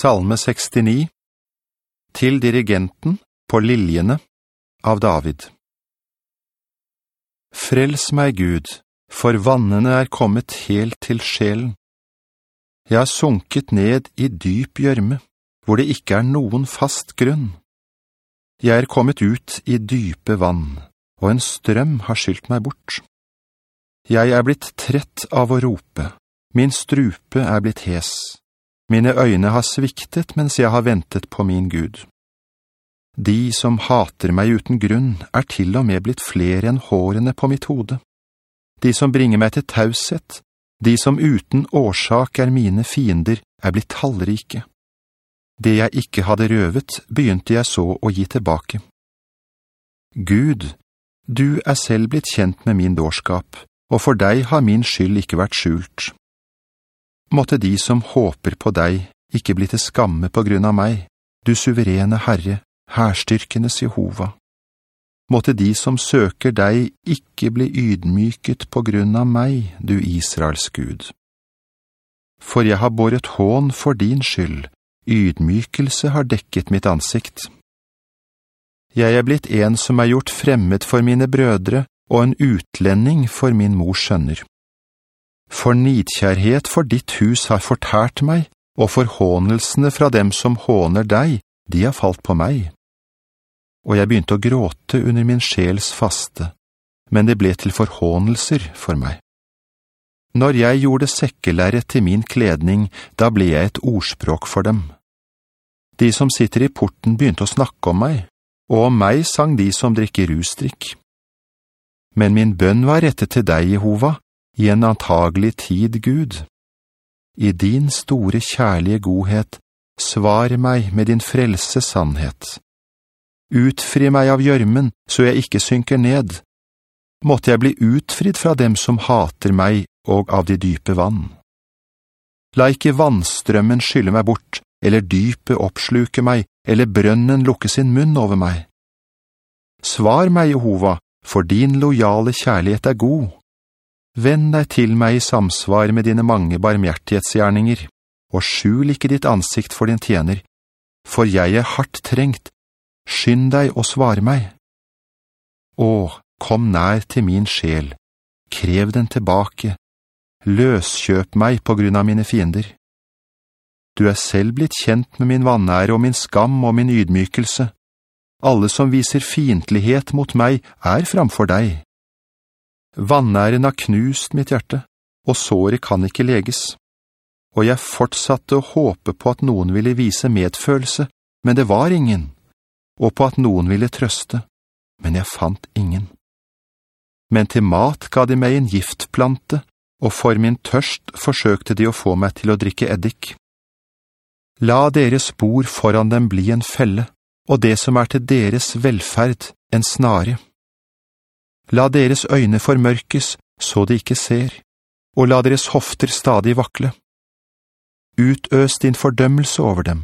Salme 69 Til dirigenten på liljene av David Frels meg, Gud, for vannene er kommet helt til sjelen. Jeg har sunket ned i dyp gjørme, hvor det ikke er noen fast grunn. Jeg er kommet ut i dype vann, og en strøm har skylt meg bort. Jeg er blitt trett av å rope, min strupe er blitt hes. Mine øyne har sviktet mens jeg har ventet på min Gud. De som hater meg uten grunn er til og med blitt flere enn hårene på mitt hode. De som bringer meg til taushet, de som uten årsak er mine fiender, er blitt tallrike. Det jeg ikke hadde røvet, begynte jeg så å gi tilbake. Gud, du er selv blitt kjent med min dårskap, og for deg har min skyld ikke vært skjult. Måtte de som håper på deg ikke bli til skamme på grunn av meg, du suverene Herre, herstyrkenes Jehova. Måtte de som søker deg ikke bli ydmyket på grunn av meg, du Israels Gud. For jeg har båret hån for din skyld, ydmykelse har dekket mitt ansikt. Jeg er blitt en som er gjort fremmed for mine brødre, og en utlending for min mors sønner. For nidkjærhet for ditt hus har fortært meg, og forhånelsene fra dem som håner deg, de har falt på meg. Og jeg begynte å gråte under min sjels faste, men det ble til forhånelser for meg. Når jeg gjorde sekkelæret til min kledning, da ble jeg et ordspråk for dem. De som sitter i porten begynte å snakke om meg, og om meg sang de som drikker rusdrikk. Men min bønn var rettet til deg, Jehova, i en antagelig tid, Gud. I din store kjærlige godhet, svar meg med din frelse sannhet. Utfri meg av gjørmen, så jeg ikke synker ned. Måtte jeg bli utfridd fra dem som hater meg og av de dype vann. La ikke vannstrømmen skylle meg bort, eller dypet oppsluke meg, eller brønnen lukke sin munn over meg. Svar meg, Jehova, for din lojale kjærlighet er god. Vend deg til meg i samsvar med dine mange barmhjertighetsgjerninger, og skjul ikke ditt ansikt for din tjener, for jeg er hardt trengt. Skynd deg og svare meg. Å, kom nær til min sjel, krev den tilbake, løskjøp meg på grunn av mine fiender. Du er selv blitt kjent med min vannære og min skam og min ydmykelse. Alle som viser fientlighet mot meg er framfor deg. Vannæren har knust mitt hjerte, og såret kan ikke leges. Og jeg fortsatte å håpe på at noen ville vise medfølelse, men det var ingen, og på at noen ville trøste, men jeg fant ingen. Men til mat ga de meg en giftplante, og for min tørst forsøkte de å få meg til å drikke eddik. La deres spor foran dem bli en felle, og det som er til deres velferd, en snare. La deres øyne formørkes, så de ikke ser, og la deres hofter stadig vakle. Utøs din fordømmelse over dem,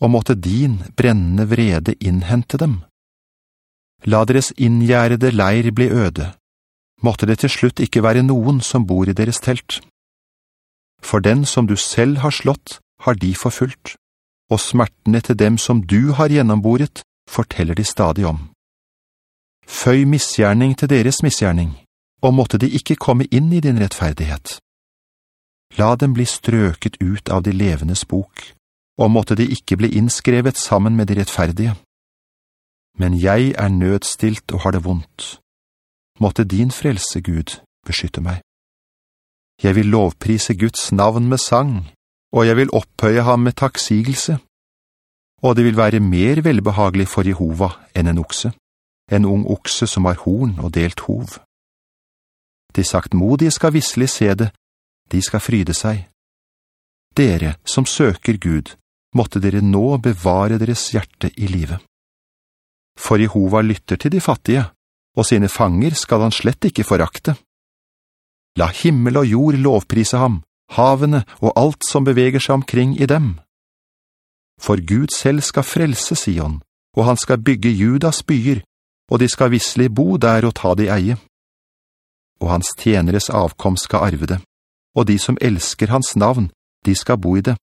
og måtte din brennende vrede innhente dem. La deres inngjærede leir bli øde. Måtte det til slutt ikke være noen som bor i deres telt. For den som du selv har slått, har de forfulgt, og smertene til dem som du har gjennomboret, forteller de stadig om. Føy misgjerning til deres misgjerning, og måtte de ikke komme inn i din rettferdighet. La dem bli strøket ut av de levendes bok, og måtte de ikke bli innskrevet sammen med de rettferdige. Men jeg er nødstilt og har det vondt. Måtte din frelse, Gud, beskytte meg. Jeg vil lovprise Guds navn med sang, og jeg vil opphøye ham med takksigelse. Og det vil være mer velbehagelig for Jehova enn en okse en ung okse som har horn og delt hov. De saktmodige skal visselig se det, de skal fryde seg. Dere som søker Gud, måtte dere nå bevare deres hjerte i livet. For Jehova lytter til de fattige, og sine fanger skal han slett ikke forakte. La himmel og jord lovprise ham, havene og alt som beveger seg omkring i dem. For Gud selv skal frelse Sion, og han skal bygge Judas byer, og de skal visselig bo der og ta de eie. Og hans tjeneres avkom skal arve det, og de som elsker hans navn, de skal bo i det.